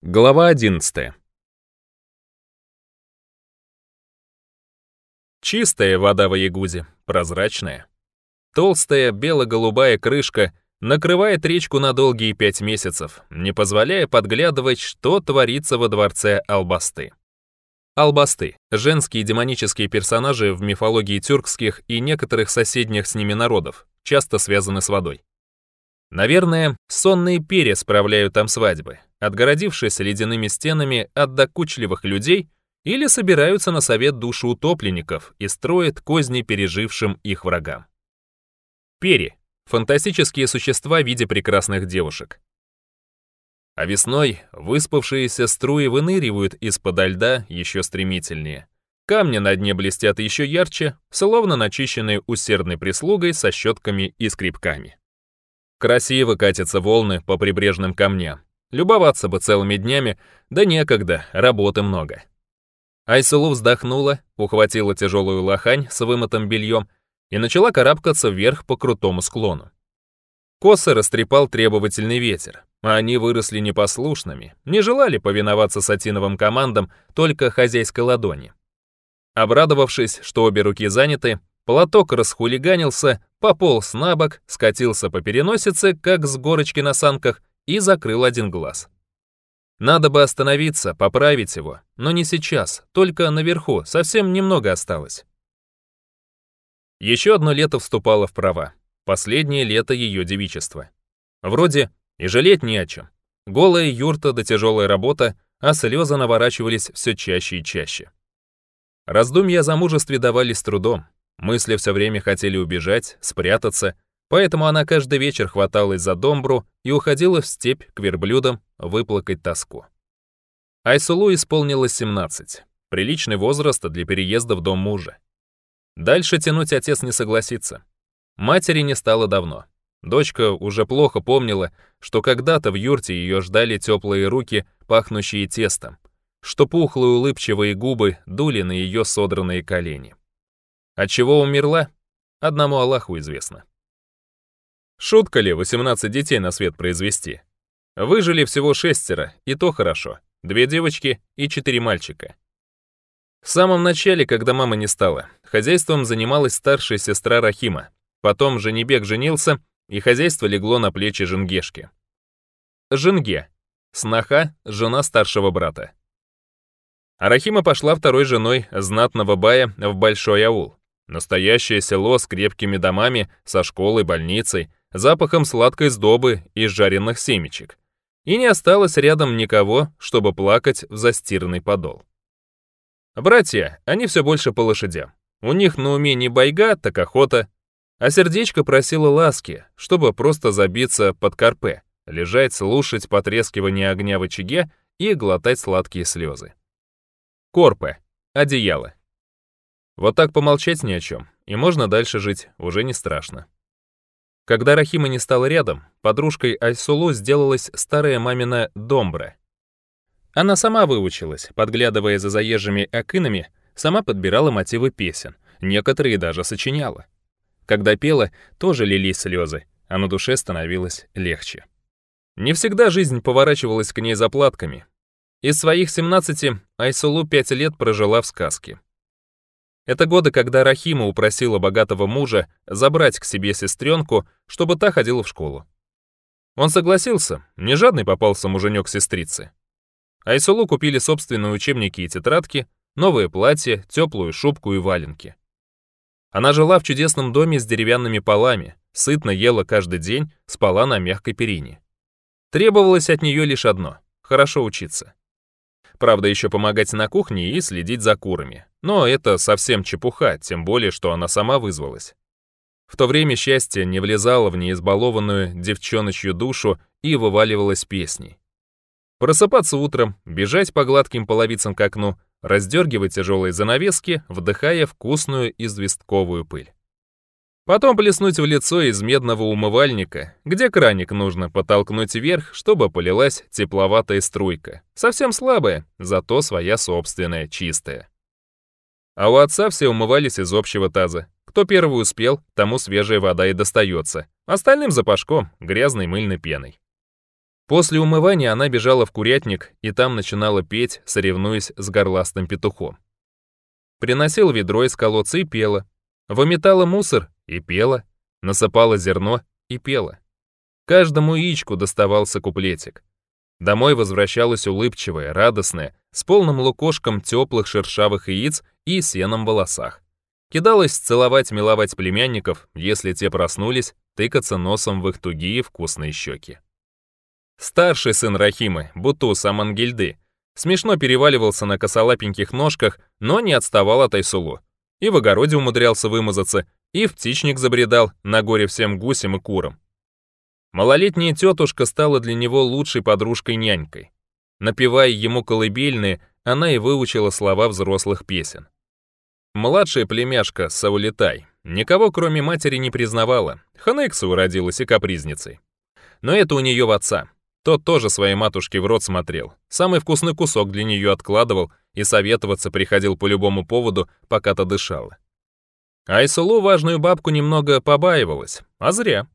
Глава 11. Чистая вода в Ягузе, прозрачная. Толстая бело-голубая крышка накрывает речку на долгие пять месяцев, не позволяя подглядывать, что творится во дворце Албасты. Албасты — женские демонические персонажи в мифологии тюркских и некоторых соседних с ними народов, часто связаны с водой. Наверное, сонные перья справляют там свадьбы, отгородившись ледяными стенами от докучливых людей, или собираются на совет душу утопленников и строят козни пережившим их врагам. Пери — фантастические существа в виде прекрасных девушек. А весной выспавшиеся струи выныривают из-подо льда еще стремительнее. Камни на дне блестят еще ярче, словно начищенные усердной прислугой со щетками и скребками. Красиво катятся волны по прибрежным камням, Любоваться бы целыми днями, да некогда, работы много. Айсулу вздохнула, ухватила тяжелую лохань с вымытым бельем и начала карабкаться вверх по крутому склону. Косы растрепал требовательный ветер, а они выросли непослушными, не желали повиноваться сатиновым командам только хозяйской ладони. Обрадовавшись, что обе руки заняты, платок расхулиганился, пополз на бок, скатился по переносице, как с горочки на санках, и закрыл один глаз. Надо бы остановиться, поправить его, но не сейчас, только наверху, совсем немного осталось. Еще одно лето вступало в права, последнее лето ее девичества. Вроде и жалеть не о чем. Голая юрта да тяжелая работа, а слезы наворачивались все чаще и чаще. Раздумья о замужестве давались с трудом, мысли все время хотели убежать, спрятаться, Поэтому она каждый вечер хваталась за домбру и уходила в степь к верблюдам выплакать тоску. Айсулу исполнилось 17, приличный возраст для переезда в дом мужа. Дальше тянуть отец не согласится. Матери не стало давно. Дочка уже плохо помнила, что когда-то в юрте ее ждали теплые руки, пахнущие тестом, что пухлые улыбчивые губы дули на ее содранные колени. От чего умерла? Одному Аллаху известно. Шутка ли 18 детей на свет произвести? Выжили всего шестеро, и то хорошо. Две девочки и четыре мальчика. В самом начале, когда мама не стала, хозяйством занималась старшая сестра Рахима. Потом Женебек женился, и хозяйство легло на плечи Женгешки. Женге. Сноха, жена старшего брата. Арахима пошла второй женой знатного бая в Большой Аул. Настоящее село с крепкими домами, со школой, больницей, запахом сладкой сдобы и жареных семечек. И не осталось рядом никого, чтобы плакать в застиранный подол. Братья, они все больше по лошадям. У них на уме не байга, так охота. А сердечко просило ласки, чтобы просто забиться под карпе, лежать, слушать потрескивание огня в очаге и глотать сладкие слезы. Корпе. Одеяло. Вот так помолчать ни о чем, и можно дальше жить, уже не страшно. Когда Рахима не стал рядом, подружкой Айсулу сделалась старая мамина домбра. Она сама выучилась, подглядывая за заезжими акынами, сама подбирала мотивы песен, некоторые даже сочиняла. Когда пела, тоже лились слезы, а на душе становилось легче. Не всегда жизнь поворачивалась к ней заплатками. Из своих 17 Айсулу 5 лет прожила в сказке. Это годы, когда Рахима упросила богатого мужа забрать к себе сестренку, чтобы та ходила в школу. Он согласился, не жадный попался муженек сестрицы. Айсулу купили собственные учебники и тетрадки, новое платье, теплую шубку и валенки. Она жила в чудесном доме с деревянными полами, сытно ела каждый день, спала на мягкой перине. Требовалось от нее лишь одно — хорошо учиться. Правда, еще помогать на кухне и следить за курами. Но это совсем чепуха, тем более, что она сама вызвалась. В то время счастье не влезало в неизбалованную девчоночью душу и вываливалось песней. Просыпаться утром, бежать по гладким половицам к окну, раздергивать тяжелые занавески, вдыхая вкусную известковую пыль. Потом плеснуть в лицо из медного умывальника, где краник нужно подтолкнуть вверх, чтобы полилась тепловатая струйка. Совсем слабая, зато своя собственная, чистая. А у отца все умывались из общего таза. Кто первый успел, тому свежая вода и достается. Остальным запашком, грязной мыльной пеной. После умывания она бежала в курятник и там начинала петь, соревнуясь с горластым петухом. Приносил ведро из колодца и пела. Выметала мусор и пела, насыпала зерно и пела. Каждому яичку доставался куплетик. Домой возвращалась улыбчивая, радостная, с полным лукошком теплых шершавых яиц и сеном в волосах. Кидалась целовать-миловать племянников, если те проснулись, тыкаться носом в их тугие вкусные щеки. Старший сын Рахимы, Бутус Амангильды, смешно переваливался на косолапеньких ножках, но не отставал от Айсулу. И в огороде умудрялся вымазаться, и в птичник забредал, на горе всем гусям и курам. Малолетняя тетушка стала для него лучшей подружкой-нянькой. Напевая ему колыбельные, она и выучила слова взрослых песен. Младшая племяшка, Саулетай, никого кроме матери не признавала, Ханекса уродилась и капризницей. Но это у нее в отца. Тот тоже своей матушке в рот смотрел, самый вкусный кусок для нее откладывал и советоваться приходил по любому поводу, пока то дышала. Айсулу важную бабку немного побаивалась, а зря.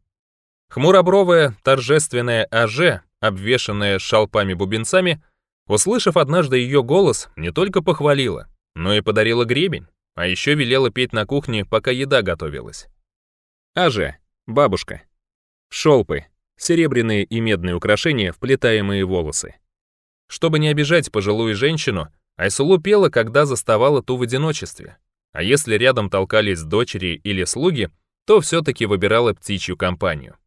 Хмуробровая, торжественная Аже, обвешанная шалпами-бубенцами, услышав однажды ее голос, не только похвалила, но и подарила гребень, а еще велела петь на кухне, пока еда готовилась. Аже, бабушка. Шелпы, серебряные и медные украшения, вплетаемые волосы. Чтобы не обижать пожилую женщину, Айсулу пела, когда заставала ту в одиночестве, а если рядом толкались дочери или слуги, то все-таки выбирала птичью компанию.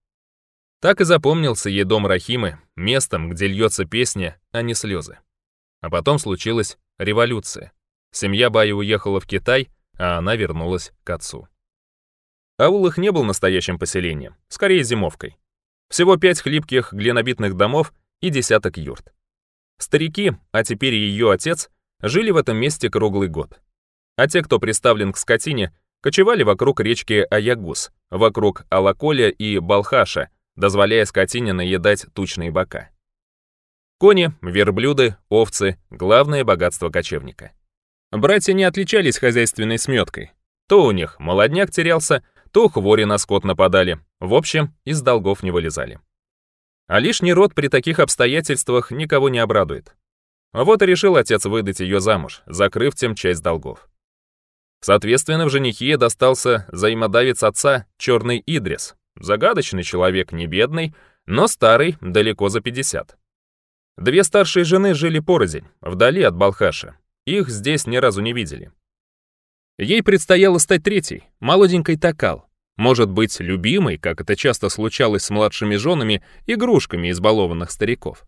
Так и запомнился ей дом Рахимы, местом, где льется песня, а не слезы. А потом случилась революция. Семья Баи уехала в Китай, а она вернулась к отцу. Аул их не был настоящим поселением, скорее зимовкой. Всего пять хлипких глинобитных домов и десяток юрт. Старики, а теперь ее отец, жили в этом месте круглый год а те, кто приставлен к скотине, кочевали вокруг речки Аягус, вокруг Алаколя и Балхаша, дозволяя скотине наедать тучные бока. Кони, верблюды, овцы — главное богатство кочевника. Братья не отличались хозяйственной сметкой. То у них молодняк терялся, то хвори на скот нападали. В общем, из долгов не вылезали. А лишний род при таких обстоятельствах никого не обрадует. Вот и решил отец выдать ее замуж, закрыв тем часть долгов. Соответственно, в женихе достался взаимодавец отца Черный Идрис, загадочный человек не бедный, но старый, далеко за 50. Две старшие жены жили порознь, вдали от Балхаша. Их здесь ни разу не видели. Ей предстояло стать третьей, молоденькой Такал. Может быть, любимой, как это часто случалось с младшими женами, игрушками избалованных стариков.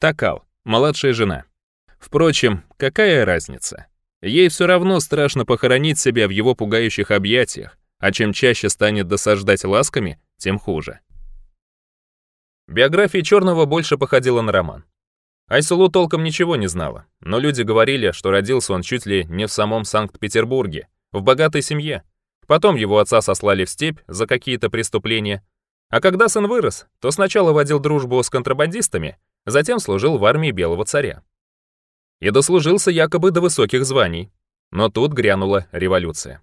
Такал, младшая жена. Впрочем, какая разница? Ей все равно страшно похоронить себя в его пугающих объятиях, а чем чаще станет досаждать ласками, тем хуже. Биография Черного больше походила на роман. Айсулу толком ничего не знала, но люди говорили, что родился он чуть ли не в самом Санкт-Петербурге, в богатой семье. Потом его отца сослали в степь за какие-то преступления. А когда сын вырос, то сначала водил дружбу с контрабандистами, затем служил в армии Белого царя и дослужился якобы до высоких званий. Но тут грянула революция.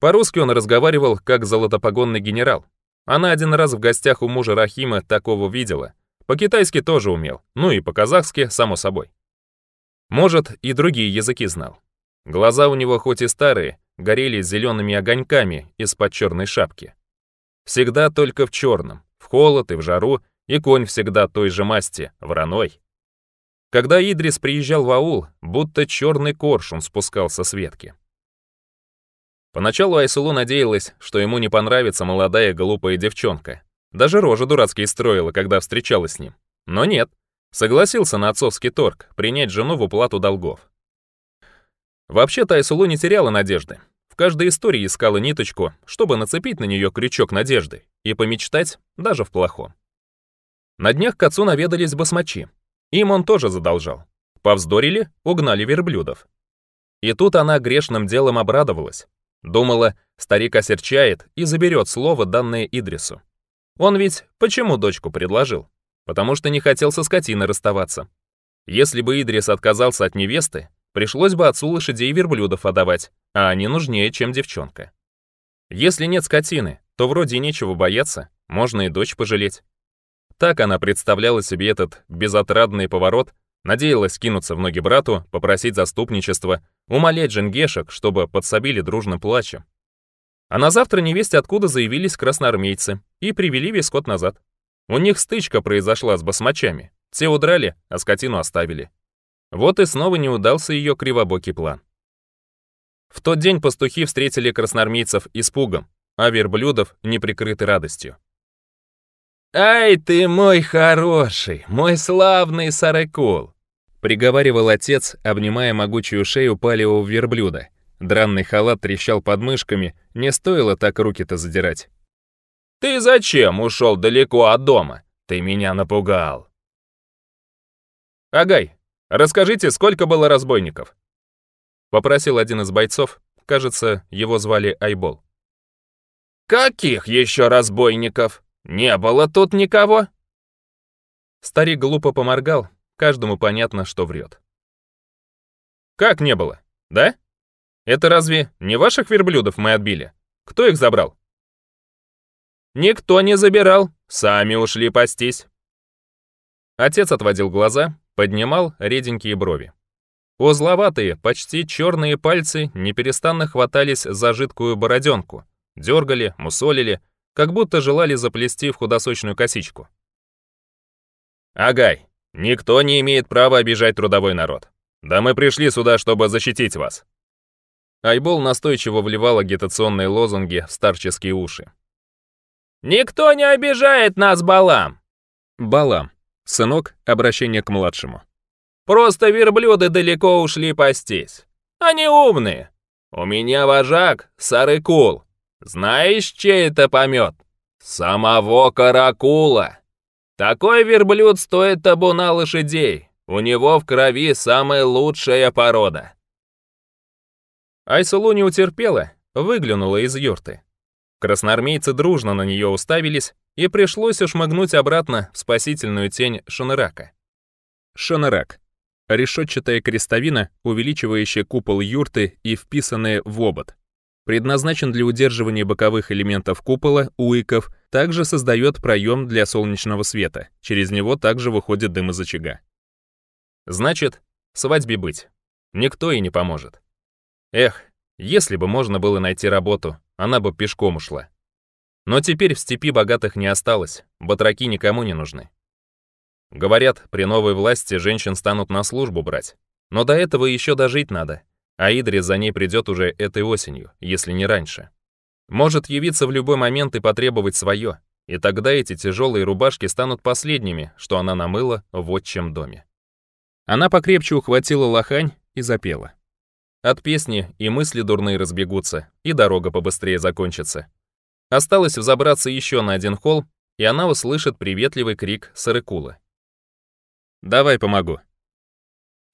По-русски он разговаривал как золотопогонный генерал. Она один раз в гостях у мужа Рахима такого видела. По-китайски тоже умел, ну и по-казахски, само собой. Может, и другие языки знал. Глаза у него хоть и старые, горели зелеными огоньками из-под черной шапки. Всегда только в черном, в холод и в жару, и конь всегда той же масти, враной. Когда Идрис приезжал в аул, будто черный коршун спускался с ветки. Поначалу Айсулу надеялась, что ему не понравится молодая глупая девчонка. Даже рожи дурацкие строила, когда встречалась с ним. Но нет, согласился на отцовский торг принять жену в уплату долгов. Вообще-то Айсулу не теряла надежды. В каждой истории искала ниточку, чтобы нацепить на нее крючок надежды и помечтать даже в плохом. На днях к отцу наведались басмачи, им он тоже задолжал. Повздорили, угнали верблюдов. И тут она грешным делом обрадовалась. Думала, старик осерчает и заберет слово, данное Идрису. Он ведь почему дочку предложил? Потому что не хотел со скотиной расставаться. Если бы Идрис отказался от невесты, пришлось бы отцу лошадей и верблюдов отдавать, а они нужнее, чем девчонка. Если нет скотины, то вроде нечего бояться, можно и дочь пожалеть. Так она представляла себе этот безотрадный поворот, надеялась кинуться в ноги брату, попросить заступничество, умолять женгешек, чтобы подсобили дружно плачем. А на завтра невесте откуда заявились красноармейцы и привели весь скот назад. У них стычка произошла с басмачами. Те удрали, а скотину оставили. Вот и снова не удался ее кривобокий план. В тот день пастухи встретили красноармейцев испугом, а верблюдов — неприкрытой радостью. «Ай ты мой хороший, мой славный сорокол!» Приговаривал отец, обнимая могучую шею палевого верблюда. Дранный халат трещал под мышками, не стоило так руки-то задирать. «Ты зачем ушел далеко от дома? Ты меня напугал!» «Агай, расскажите, сколько было разбойников?» Попросил один из бойцов, кажется, его звали Айбол. «Каких еще разбойников?» «Не было тут никого!» Старик глупо поморгал, каждому понятно, что врет. «Как не было? Да? Это разве не ваших верблюдов мы отбили? Кто их забрал?» «Никто не забирал, сами ушли пастись». Отец отводил глаза, поднимал реденькие брови. Узловатые, почти черные пальцы непрестанно хватались за жидкую бороденку, дергали, мусолили, как будто желали заплести в худосочную косичку. «Агай, никто не имеет права обижать трудовой народ. Да мы пришли сюда, чтобы защитить вас». Айбол настойчиво вливал агитационные лозунги в старческие уши. «Никто не обижает нас, Балам!» Балам, сынок, обращение к младшему. «Просто верблюды далеко ушли пастись. Они умные. У меня вожак Сарыкул. Знаешь, чей это помет? Самого каракула. Такой верблюд стоит табуна лошадей. У него в крови самая лучшая порода. Айсулу не утерпела, выглянула из юрты. Красноармейцы дружно на нее уставились, и пришлось ушмыгнуть обратно в спасительную тень Шанарака. Шанарак — решетчатая крестовина, увеличивающая купол юрты и вписанная в обод предназначен для удерживания боковых элементов купола, уиков, также создает проем для солнечного света. Через него также выходит дым из очага. Значит, свадьбе быть. Никто и не поможет. Эх, если бы можно было найти работу, она бы пешком ушла. Но теперь в степи богатых не осталось, батраки никому не нужны. Говорят, при новой власти женщин станут на службу брать. Но до этого еще дожить надо — а за ней придет уже этой осенью, если не раньше. Может явиться в любой момент и потребовать свое, и тогда эти тяжелые рубашки станут последними, что она намыла в отчим доме. Она покрепче ухватила лохань и запела. От песни и мысли дурные разбегутся, и дорога побыстрее закончится. Осталось взобраться еще на один холм, и она услышит приветливый крик Сарыкула. «Давай помогу»,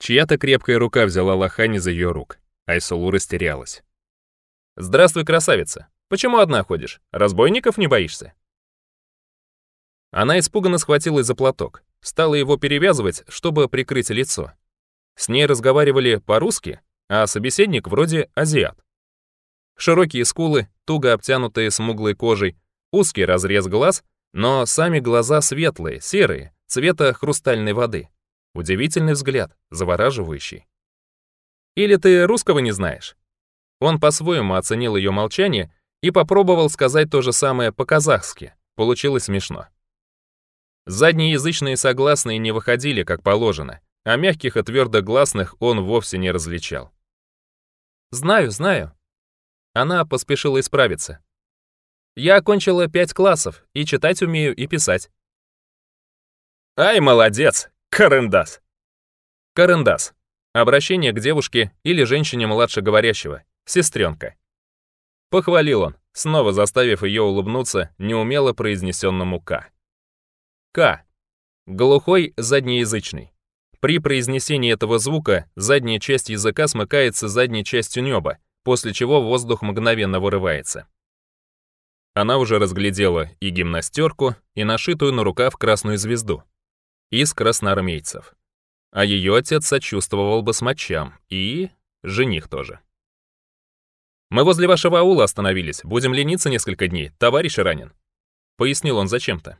Чья-то крепкая рука взяла Лохани за ее рук. Айсулу растерялась. «Здравствуй, красавица! Почему одна ходишь? Разбойников не боишься?» Она испуганно схватилась за платок, стала его перевязывать, чтобы прикрыть лицо. С ней разговаривали по-русски, а собеседник вроде азиат. Широкие скулы, туго обтянутые смуглой кожей, узкий разрез глаз, но сами глаза светлые, серые, цвета хрустальной воды. Удивительный взгляд, завораживающий. «Или ты русского не знаешь?» Он по-своему оценил ее молчание и попробовал сказать то же самое по-казахски. Получилось смешно. Заднеязычные согласные не выходили, как положено, а мягких и твердогласных он вовсе не различал. «Знаю, знаю». Она поспешила исправиться. «Я окончила пять классов, и читать умею, и писать». «Ай, молодец! Карандас. Карандас. Обращение к девушке или женщине младше говорящего. Сестренка. Похвалил он, снова заставив ее улыбнуться неумело произнесенному «к». «К». Глухой заднеязычный. При произнесении этого звука задняя часть языка смыкается задней частью неба, после чего воздух мгновенно вырывается. Она уже разглядела и гимнастерку, и нашитую на рукав красную звезду, из красноармейцев. А ее отец сочувствовал бы басмачам и... жених тоже. «Мы возле вашего аула остановились. Будем лениться несколько дней. Товарищ ранен». Пояснил он зачем-то.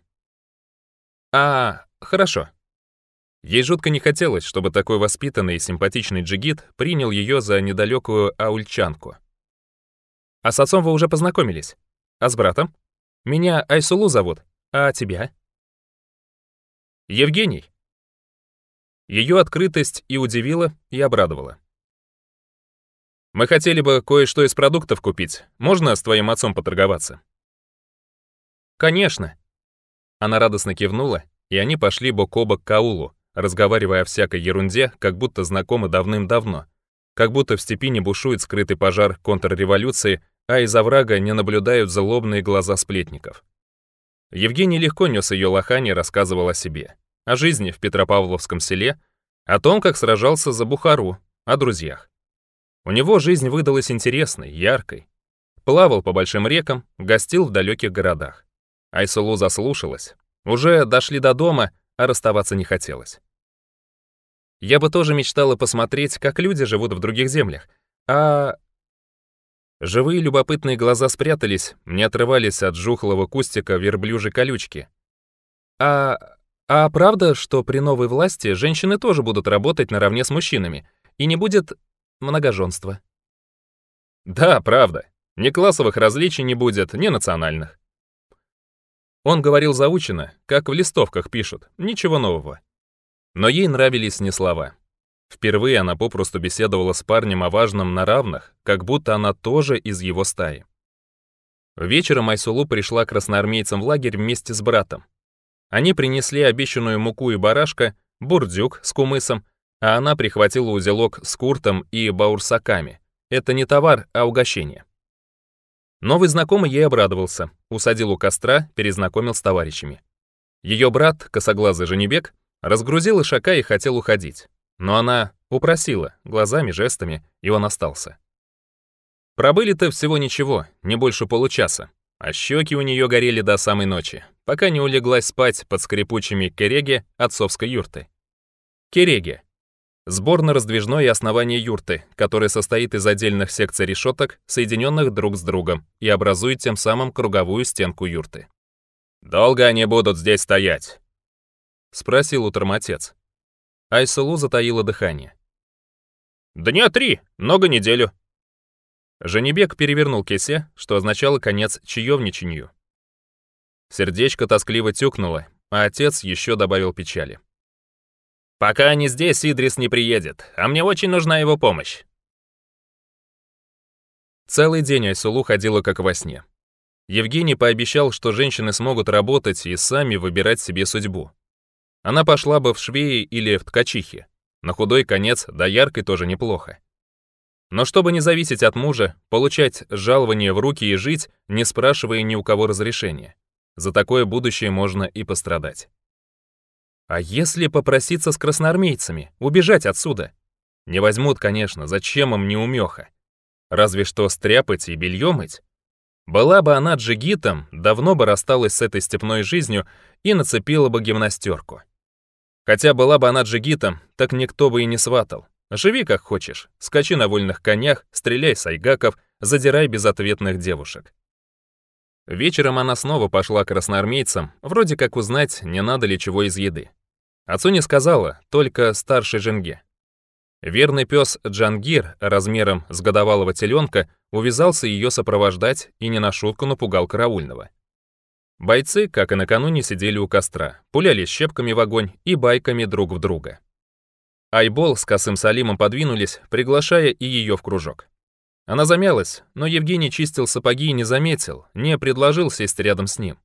«А, хорошо». Ей жутко не хотелось, чтобы такой воспитанный и симпатичный джигит принял ее за недалекую аульчанку. «А с отцом вы уже познакомились? А с братом? Меня Айсулу зовут. А тебя?» Евгений. Ее открытость и удивила, и обрадовала. Мы хотели бы кое-что из продуктов купить. Можно с твоим отцом поторговаться? Конечно. Она радостно кивнула, и они пошли бок о бок к аулу, разговаривая о всякой ерунде, как будто знакомы давным-давно, как будто в степи не бушует скрытый пожар контрреволюции, а из оврага не наблюдают злобные глаза сплетников. Евгений легко нес ее лохань и рассказывал о себе о жизни в Петропавловском селе, о том, как сражался за Бухару, о друзьях. У него жизнь выдалась интересной, яркой. Плавал по большим рекам, гостил в далеких городах. Айсулу заслушалась. Уже дошли до дома, а расставаться не хотелось. Я бы тоже мечтала посмотреть, как люди живут в других землях. А... Живые любопытные глаза спрятались, не отрывались от жухлого кустика верблюжей колючки. А а правда, что при новой власти женщины тоже будут работать наравне с мужчинами, и не будет многоженства? Да, правда. Ни классовых различий не будет, ни национальных. Он говорил заучено, как в листовках пишут, ничего нового. Но ей нравились не слова. Впервые она попросту беседовала с парнем о важном на равных, как будто она тоже из его стаи. Вечером Айсулу пришла красноармейцам в лагерь вместе с братом. Они принесли обещанную муку и барашка, бурдюк с кумысом, а она прихватила узелок с куртом и баурсаками. Это не товар, а угощение. Новый знакомый ей обрадовался, усадил у костра, перезнакомил с товарищами. Ее брат, косоглазый Женебек, разгрузил ишака и хотел уходить. Но она упросила, глазами, жестами, и он остался. Пробыли-то всего ничего, не больше получаса, а щеки у нее горели до самой ночи пока не улеглась спать под скрипучими кереги отцовской юрты. Кереги — сборно-раздвижное основание юрты, которое состоит из отдельных секций решеток, соединенных друг с другом, и образует тем самым круговую стенку юрты. «Долго они будут здесь стоять?» — спросил утром отец. Айсулу затаила дыхание. «Дня три, много неделю». Женебек перевернул кесе, что означало конец чаевничанью. Сердечко тоскливо тюкнуло, а отец еще добавил печали. «Пока они здесь, Идрис не приедет, а мне очень нужна его помощь». Целый день Айсулу ходила как во сне. Евгений пообещал, что женщины смогут работать и сами выбирать себе судьбу. Она пошла бы в швеи или в ткачихи, На худой конец, да яркой тоже неплохо. Но чтобы не зависеть от мужа, получать жалование в руки и жить, не спрашивая ни у кого разрешения. За такое будущее можно и пострадать. А если попроситься с красноармейцами, убежать отсюда? Не возьмут, конечно, зачем им неумеха? Разве что стряпать и белье мыть? Была бы она джигитом, давно бы рассталась с этой степной жизнью и нацепила бы гимнастерку. Хотя была бы она джигитом, так никто бы и не сватал. Живи как хочешь, скачи на вольных конях, стреляй с айгаков, задирай безответных девушек. Вечером она снова пошла к красноармейцам, вроде как узнать, не надо ли чего из еды. Отцу не сказала, только старшей женге. Верный пес Джангир размером с годовалого теленка увязался ее сопровождать и не на шутку напугал караульного. Бойцы, как и накануне, сидели у костра, пуляли щепками в огонь и байками друг в друга. Айбол с Косым Салимом подвинулись, приглашая и ее в кружок. Она замялась, но Евгений чистил сапоги и не заметил, не предложил сесть рядом с ним.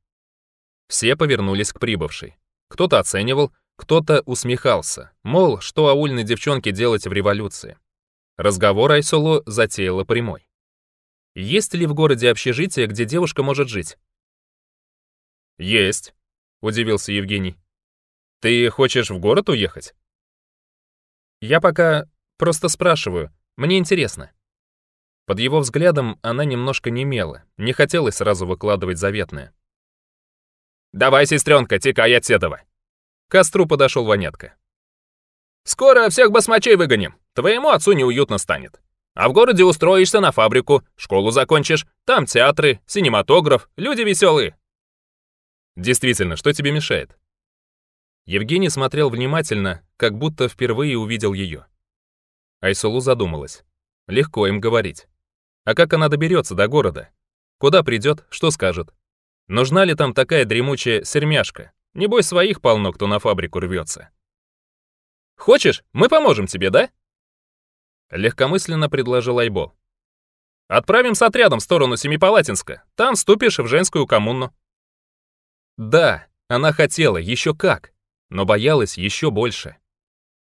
Все повернулись к прибывшей. Кто-то оценивал, кто-то усмехался, мол, что аульной девчонке делать в революции. Разговор Айсоло затеяла прямой. Есть ли в городе общежитие, где девушка может жить? Есть, удивился Евгений. Ты хочешь в город уехать? Я пока просто спрашиваю, мне интересно. Под его взглядом она немножко немела, не хотелось сразу выкладывать заветное. «Давай, сестренка, текай от седова!» К костру подошел Ванетка. «Скоро всех басмачей выгоним, твоему отцу неуютно станет. А в городе устроишься на фабрику, школу закончишь, там театры, синематограф, люди веселые». «Действительно, что тебе мешает?» Евгений смотрел внимательно, как будто впервые увидел ее. Айсулу задумалась. «Легко им говорить». А как она доберется до города? Куда придет, что скажет? Нужна ли там такая дремучая сермяшка? Небось, своих полно, кто на фабрику рвется. Хочешь, мы поможем тебе, да? Легкомысленно предложил Айбол. Отправим с отрядом в сторону Семипалатинска. Там вступишь в женскую коммуну. Да, она хотела, еще как, но боялась еще больше.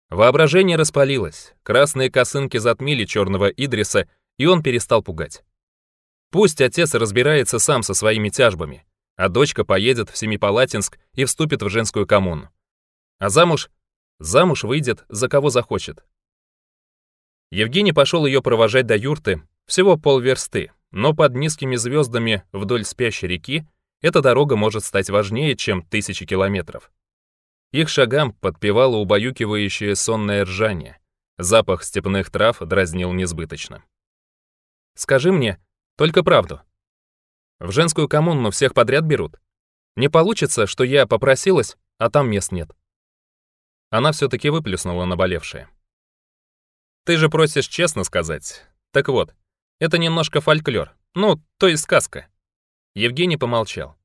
Воображение распалилось, красные косынки затмили черного Идриса, и он перестал пугать. Пусть отец разбирается сам со своими тяжбами, а дочка поедет в Семипалатинск и вступит в женскую коммуну. А замуж? Замуж выйдет за кого захочет. Евгений пошел ее провожать до юрты, всего полверсты, но под низкими звездами вдоль спящей реки эта дорога может стать важнее, чем тысячи километров. Их шагам подпевало убаюкивающее сонное ржание. Запах степных трав дразнил несбыточно. Скажи мне только правду. В женскую коммуну всех подряд берут. Не получится, что я попросилась, а там мест нет. Она все-таки выплеснула наболевшее. Ты же просишь честно сказать. Так вот, это немножко фольклор. Ну, то есть сказка. Евгений помолчал.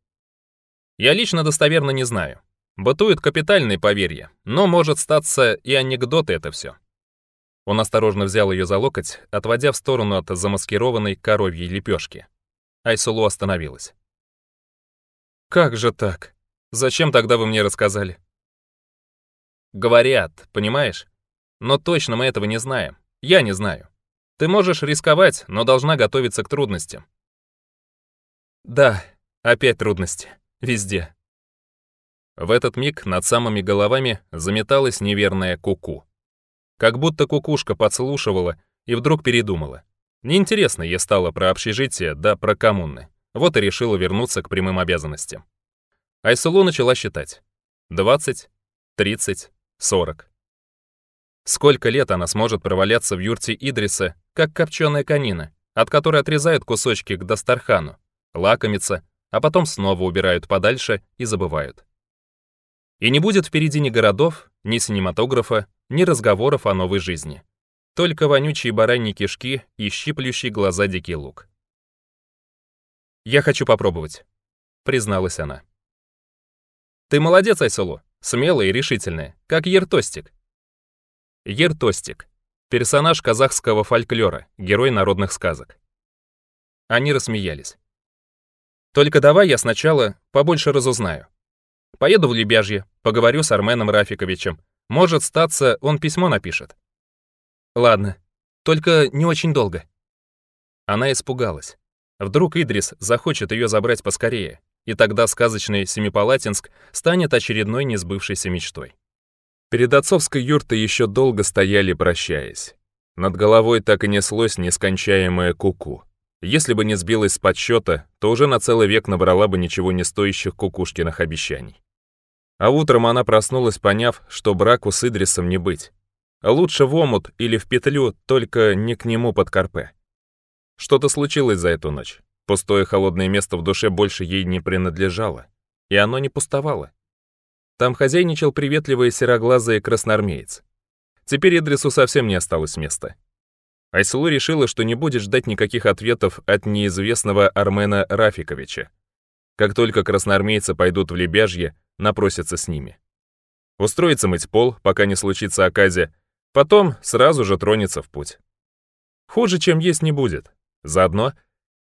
Я лично достоверно не знаю. Бытуют капитальные поверья, но может статься и анекдоты это все. Он осторожно взял ее за локоть, отводя в сторону от замаскированной коровьей лепешки. Айсулу остановилась. «Как же так? Зачем тогда вы мне рассказали?» «Говорят, понимаешь? Но точно мы этого не знаем. Я не знаю. Ты можешь рисковать, но должна готовиться к трудностям». «Да, опять трудности. Везде». В этот миг над самыми головами заметалась неверная куку. -ку как будто кукушка подслушивала и вдруг передумала. Неинтересно ей стало про общежитие да про коммуны. Вот и решила вернуться к прямым обязанностям. Айсулу начала считать. 20, 30, 40. Сколько лет она сможет проваляться в юрте Идриса, как копченая конина, от которой отрезают кусочки к Дастархану, лакомятся, а потом снова убирают подальше и забывают. И не будет впереди ни городов, ни синематографа, ни разговоров о новой жизни. Только вонючие бараньи кишки и щиплющий глаза дикий лук. «Я хочу попробовать», — призналась она. «Ты молодец, Айсулу, смелая и решительная, как Ертостик». Ертостик — персонаж казахского фольклора, герой народных сказок. Они рассмеялись. «Только давай я сначала побольше разузнаю. Поеду в Лебяжье, поговорю с Арменом Рафиковичем, может статься, он письмо напишет. Ладно, только не очень долго. Она испугалась. Вдруг Идрис захочет ее забрать поскорее, и тогда сказочный Семипалатинск станет очередной несбывшейся мечтой. Перед отцовской юртой еще долго стояли, прощаясь. Над головой так и неслось нескончаемое куку. -ку. Если бы не сбилась с подсчета, то уже на целый век набрала бы ничего не стоящих кукушкиных обещаний. А утром она проснулась, поняв, что браку с Идрисом не быть. А лучше в омут или в петлю, только не к нему под карпе. Что-то случилось за эту ночь. Пустое холодное место в душе больше ей не принадлежало. И оно не пустовало. Там хозяйничал приветливый сероглазый красноармеец. Теперь Идрису совсем не осталось места. Айсулу решила, что не будет ждать никаких ответов от неизвестного Армена Рафиковича. Как только красноармейцы пойдут в Лебяжье, напросятся с ними. Устроится мыть пол, пока не случится оказия, потом сразу же тронется в путь. Хуже, чем есть, не будет. Заодно,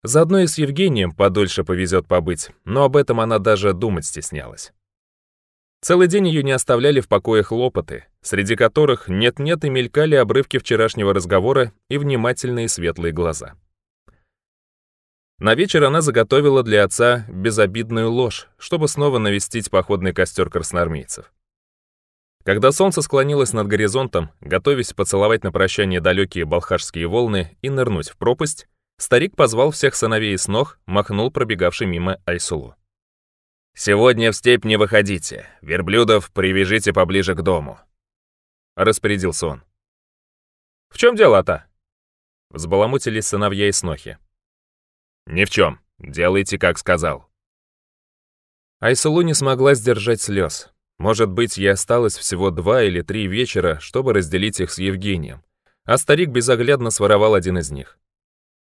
заодно и с Евгением подольше повезет побыть, но об этом она даже думать стеснялась. Целый день ее не оставляли в покое хлопоты, среди которых нет-нет и мелькали обрывки вчерашнего разговора и внимательные светлые глаза. На вечер она заготовила для отца безобидную ложь, чтобы снова навестить походный костер красноармейцев. Когда солнце склонилось над горизонтом, готовясь поцеловать на прощание далекие балхашские волны и нырнуть в пропасть, старик позвал всех сыновей и снох, махнул пробегавший мимо Айсулу. «Сегодня в степь не выходите, верблюдов привяжите поближе к дому», — распорядился он. «В чем дело-то?» Взбаламутились сыновья и снохи. «Ни в чем. Делайте, как сказал». Айсулу не смогла сдержать слез. Может быть, ей осталось всего два или три вечера, чтобы разделить их с Евгением. А старик безоглядно своровал один из них.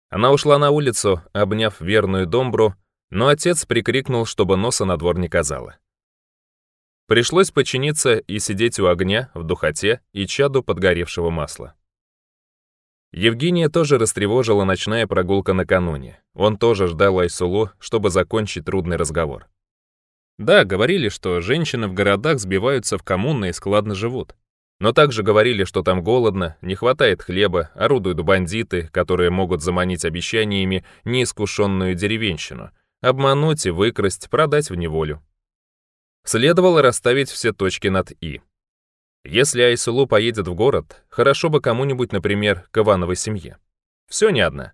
Она ушла на улицу, обняв верную домбру, но отец прикрикнул, чтобы носа на двор не казала. Пришлось починиться и сидеть у огня, в духоте и чаду подгоревшего масла. Евгения тоже растревожила ночная прогулка накануне. Он тоже ждал Айсулу, чтобы закончить трудный разговор. Да, говорили, что женщины в городах сбиваются в коммуны и складно живут. Но также говорили, что там голодно, не хватает хлеба, орудуют бандиты, которые могут заманить обещаниями неискушенную деревенщину, обмануть и выкрасть, продать в неволю. Следовало расставить все точки над «и». Если Айсулу поедет в город, хорошо бы кому-нибудь, например, к Ивановой семье. Все не одна.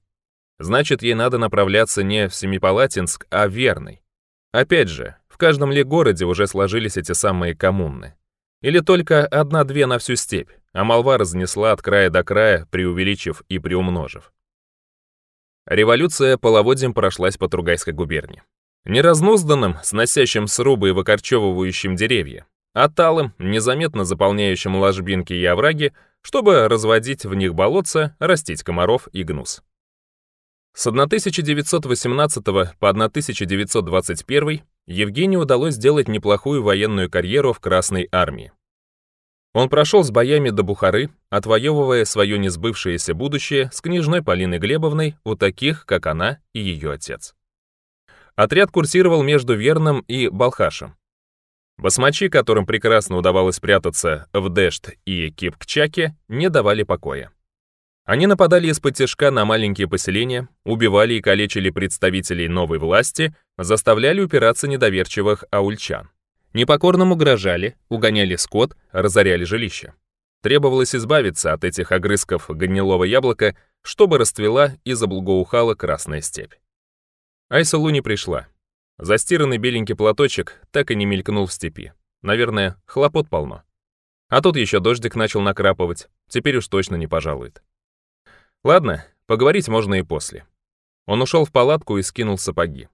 Значит, ей надо направляться не в Семипалатинск, а в Верный. Опять же, в каждом ли городе уже сложились эти самые коммуны? Или только одна-две на всю степь, а молва разнесла от края до края, преувеличив и приумножив? Революция половодьем прошлась по Тругайской губернии. Неразнузданным, сносящим срубы и выкорчевывающим деревья, оталым, незаметно заполняющим ложбинки и овраги, чтобы разводить в них болотца, растить комаров и гнус. С 1918 по 1921 Евгению удалось сделать неплохую военную карьеру в Красной армии. Он прошел с боями до Бухары, отвоевывая свое несбывшееся будущее с княжной Полиной Глебовной у таких, как она и ее отец. Отряд курсировал между Верном и Балхашем, Басмачи, которым прекрасно удавалось прятаться в Дэшт и Кипкчаке, не давали покоя. Они нападали из-под тяжка на маленькие поселения, убивали и калечили представителей новой власти, заставляли упираться недоверчивых аульчан. Непокорным угрожали, угоняли скот, разоряли жилища. Требовалось избавиться от этих огрызков гнилого яблока, чтобы расцвела и заблагоухала красная степь. Айсалу не пришла, Застиранный беленький платочек так и не мелькнул в степи. Наверное, хлопот полно. А тут еще дождик начал накрапывать, теперь уж точно не пожалует. Ладно, поговорить можно и после. Он ушел в палатку и скинул сапоги.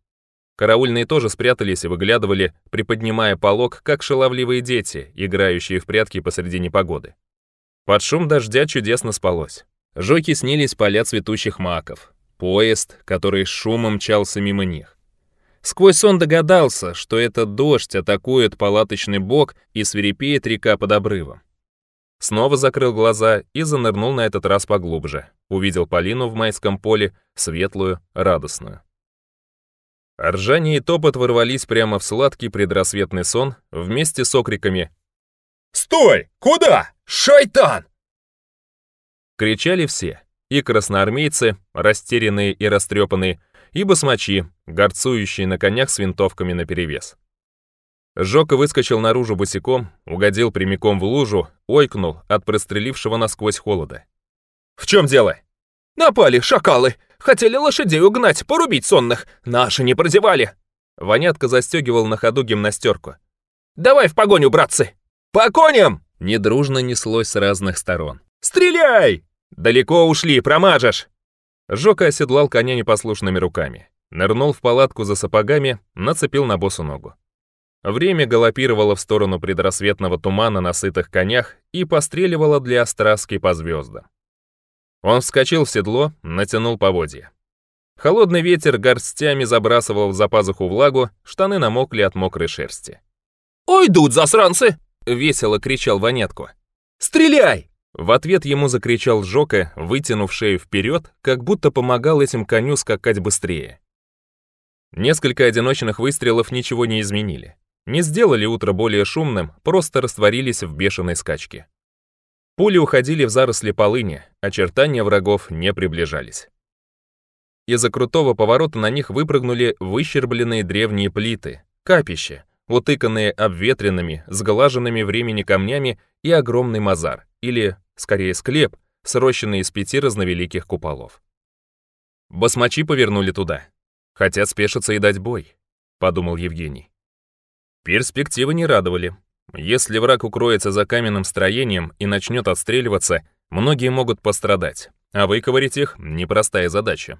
Караульные тоже спрятались и выглядывали, приподнимая полог, как шаловливые дети, играющие в прятки посреди непогоды. Под шум дождя чудесно спалось. Жоки снились поля цветущих маков, поезд, который шумом мчался мимо них. Сквозь сон догадался, что это дождь атакует палаточный бок и свирепеет река под обрывом. Снова закрыл глаза и занырнул на этот раз поглубже. Увидел Полину в майском поле, светлую, радостную. Ржание и топот ворвались прямо в сладкий предрассветный сон вместе с окриками «Стой! Куда? Шайтан!» Кричали все, и красноармейцы, растерянные и растрепанные, и басмачи, горцующие на конях с винтовками наперевес. Жока выскочил наружу босиком, угодил прямиком в лужу, ойкнул от прострелившего насквозь холода. «В чем дело?» «Напали, шакалы! Хотели лошадей угнать, порубить сонных! Наши не продевали!» Вонятка застегивал на ходу гимнастерку. «Давай в погоню, братцы!» «По коням!» Недружно неслось с разных сторон. «Стреляй!» «Далеко ушли, промажешь!» Жока оседлал коня непослушными руками, нырнул в палатку за сапогами, нацепил на босу ногу. Время галопировало в сторону предрассветного тумана на сытых конях и постреливало для Остраски по звездам. Он вскочил в седло, натянул поводья. Холодный ветер горстями забрасывал в запазуху влагу, штаны намокли от мокрой шерсти. «Ой, дут, засранцы!» — весело кричал Ванетку. «Стреляй!» В ответ ему закричал Жока, вытянув шею вперед, как будто помогал этим коню скакать быстрее. Несколько одиночных выстрелов ничего не изменили. Не сделали утро более шумным, просто растворились в бешеной скачке. Пули уходили в заросли полыни, очертания врагов не приближались. Из-за крутого поворота на них выпрыгнули выщербленные древние плиты, капище, утыканные обветренными, сглаженными времени камнями и огромный мазар, или, скорее, склеп, срощенный из пяти разновеликих куполов. Басмачи повернули туда. Хотят спешиться и дать бой, подумал Евгений. Перспективы не радовали. Если враг укроется за каменным строением и начнет отстреливаться, многие могут пострадать, а выковырить их — непростая задача.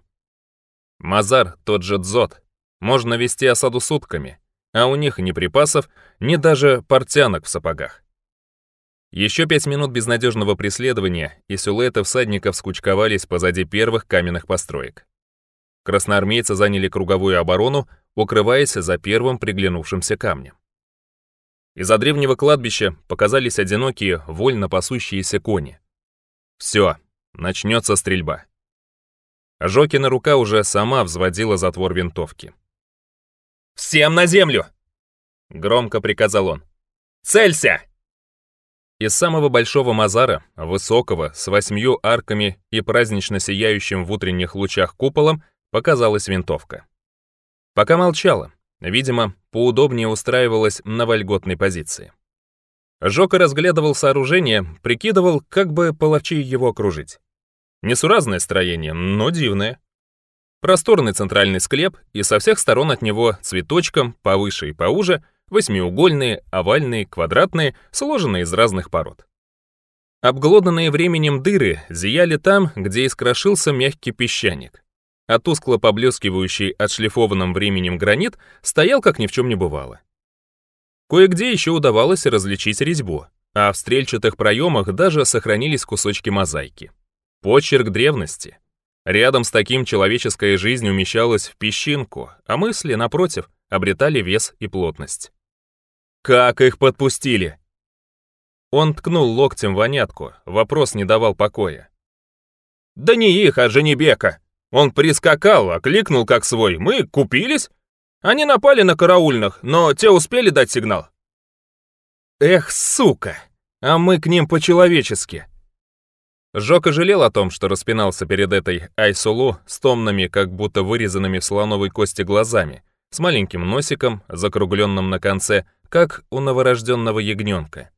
Мазар, тот же Дзот, можно вести осаду сутками, а у них ни припасов, ни даже портянок в сапогах. Еще пять минут безнадежного преследования, и силуэты всадников скучковались позади первых каменных построек. Красноармейцы заняли круговую оборону, укрываясь за первым приглянувшимся камнем. Из-за древнего кладбища показались одинокие, вольно пасущиеся кони. Все, начнется стрельба. Жокина рука уже сама взводила затвор винтовки. Всем на землю!» Громко приказал он. «Целься!» Из самого большого мазара, высокого, с восьмью арками и празднично сияющим в утренних лучах куполом, показалась винтовка. Пока молчала, видимо, поудобнее устраивалась на вольготной позиции. Жока разглядывал сооружение, прикидывал, как бы половчей его окружить. Несуразное строение, но дивное. Просторный центральный склеп и со всех сторон от него цветочком, повыше и поуже, восьмиугольные, овальные, квадратные, сложенные из разных пород. Обглоданные временем дыры зияли там, где искрошился мягкий песчаник. А тускло поблескивающий отшлифованным временем гранит стоял, как ни в чем не бывало. Кое-где еще удавалось различить резьбу, а в стрельчатых проемах даже сохранились кусочки мозаики. Почерк древности — Рядом с таким человеческая жизнь умещалась в песчинку, а мысли, напротив, обретали вес и плотность. «Как их подпустили?» Он ткнул локтем вонятку, вопрос не давал покоя. «Да не их, а Женебека! Он прискакал, окликнул как свой, мы купились. Они напали на караульных, но те успели дать сигнал». «Эх, сука! А мы к ним по-человечески!» Жока жалел о том, что распинался перед этой Айсулу с томными, как будто вырезанными в слоновой кости глазами, с маленьким носиком, закругленным на конце, как у новорожденного ягненка.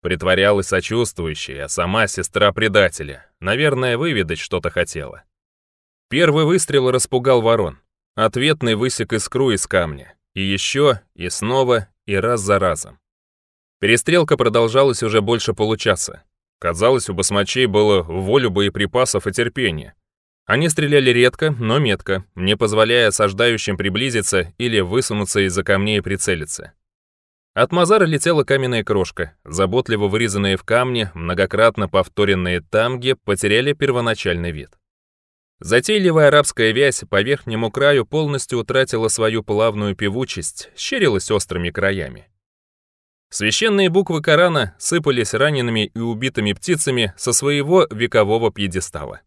Притворялась сочувствующей, а сама сестра предателя. Наверное, выведать что-то хотела. Первый выстрел распугал ворон. Ответный высек искру из камня. И еще, и снова, и раз за разом. Перестрелка продолжалась уже больше получаса. Казалось, у басмачей было волю боеприпасов и терпения. Они стреляли редко, но метко, не позволяя осаждающим приблизиться или высунуться из-за камней и прицелиться. От Мазара летела каменная крошка. Заботливо вырезанная в камне, многократно повторенные тамги потеряли первоначальный вид. Затейливая арабская вязь по верхнему краю полностью утратила свою плавную певучесть, щерилась острыми краями. Священные буквы Корана сыпались ранеными и убитыми птицами со своего векового пьедестала.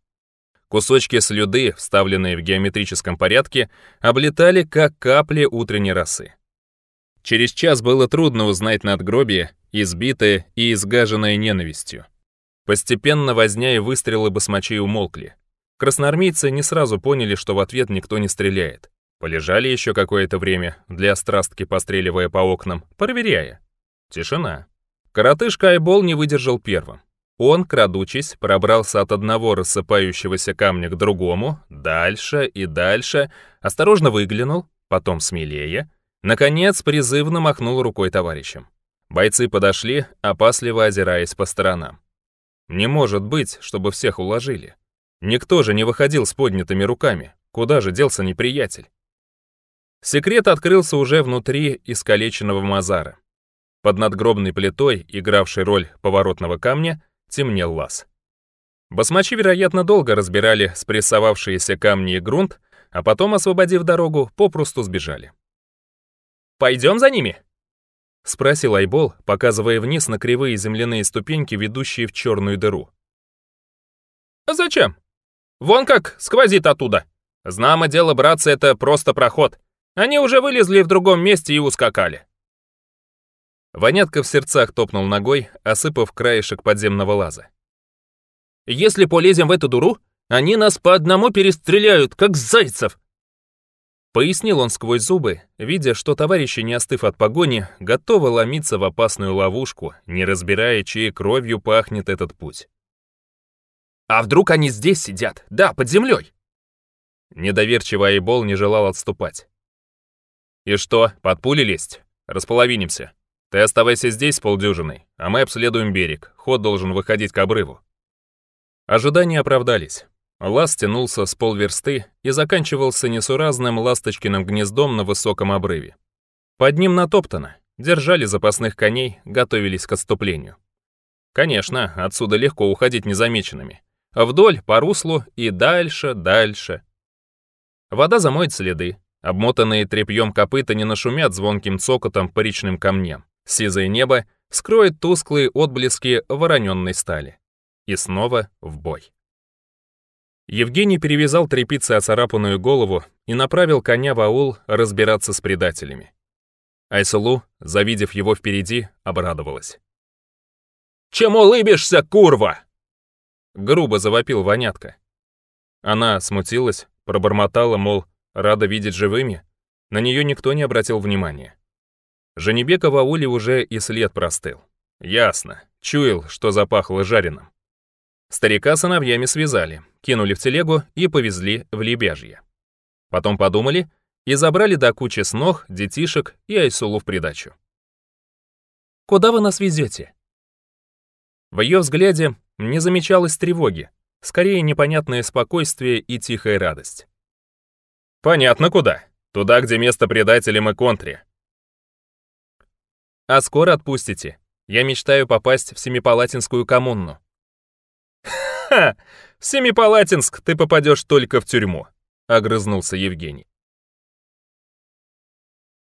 Кусочки слюды, вставленные в геометрическом порядке, облетали как капли утренней росы. Через час было трудно узнать надгробие, избитое и изгаженное ненавистью. Постепенно возня и выстрелы басмачей умолкли. Красноармейцы не сразу поняли, что в ответ никто не стреляет. Полежали еще какое-то время, для страстки постреливая по окнам, проверяя, Тишина. Коротышка Айбол не выдержал первым. Он, крадучись, пробрался от одного рассыпающегося камня к другому, дальше и дальше, осторожно выглянул, потом смелее, наконец призывно махнул рукой товарищам. Бойцы подошли, опасливо озираясь по сторонам. Не может быть, чтобы всех уложили. Никто же не выходил с поднятыми руками. Куда же делся неприятель? Секрет открылся уже внутри искалеченного Мазара. Под надгробной плитой, игравшей роль поворотного камня, темнел лаз. Басмачи, вероятно, долго разбирали спрессовавшиеся камни и грунт, а потом, освободив дорогу, попросту сбежали. «Пойдем за ними?» — спросил Айбол, показывая вниз на кривые земляные ступеньки, ведущие в черную дыру. «А зачем? Вон как сквозит оттуда. Знамо дело, братцы, это просто проход. Они уже вылезли в другом месте и ускакали». Ванятка в сердцах топнул ногой, осыпав краешек подземного лаза. «Если полезем в эту дуру, они нас по одному перестреляют, как зайцев!» Пояснил он сквозь зубы, видя, что товарищи, не остыв от погони, готовы ломиться в опасную ловушку, не разбирая, чьей кровью пахнет этот путь. «А вдруг они здесь сидят? Да, под землей!» Недоверчиво Айбол не желал отступать. «И что, под пули лезть? Располовинимся. Ты оставайся здесь с полдюжины, а мы обследуем берег. Ход должен выходить к обрыву. Ожидания оправдались. Лаз тянулся с полверсты и заканчивался несуразным ласточкиным гнездом на высоком обрыве. Под ним натоптано, держали запасных коней, готовились к отступлению. Конечно, отсюда легко уходить незамеченными. Вдоль, по руслу и дальше, дальше. Вода замоет следы, обмотанные тряпьем копыта не нашумят звонким цокотом по речным камням. Сизое небо скроет тусклые отблески вороненной стали. И снова в бой. Евгений перевязал тряпицы оцарапанную голову и направил коня в аул разбираться с предателями. Айсулу, завидев его впереди, обрадовалась. «Чем улыбишься, курва?» Грубо завопил вонятка. Она смутилась, пробормотала, мол, рада видеть живыми. На нее никто не обратил внимания. Женебекова Ули уже и след простыл. Ясно. Чуял, что запахло жареным. Старика сыновьями связали, кинули в телегу и повезли в Лебяжье. Потом подумали и забрали до кучи снох, детишек и Айсулу в придачу. «Куда вы нас везете?» В ее взгляде не замечалось тревоги, скорее непонятное спокойствие и тихая радость. «Понятно куда. Туда, где место предателям и контре. А скоро отпустите. Я мечтаю попасть в Семипалатинскую коммуну. Ха! В Семипалатинск ты попадешь только в тюрьму, огрызнулся Евгений.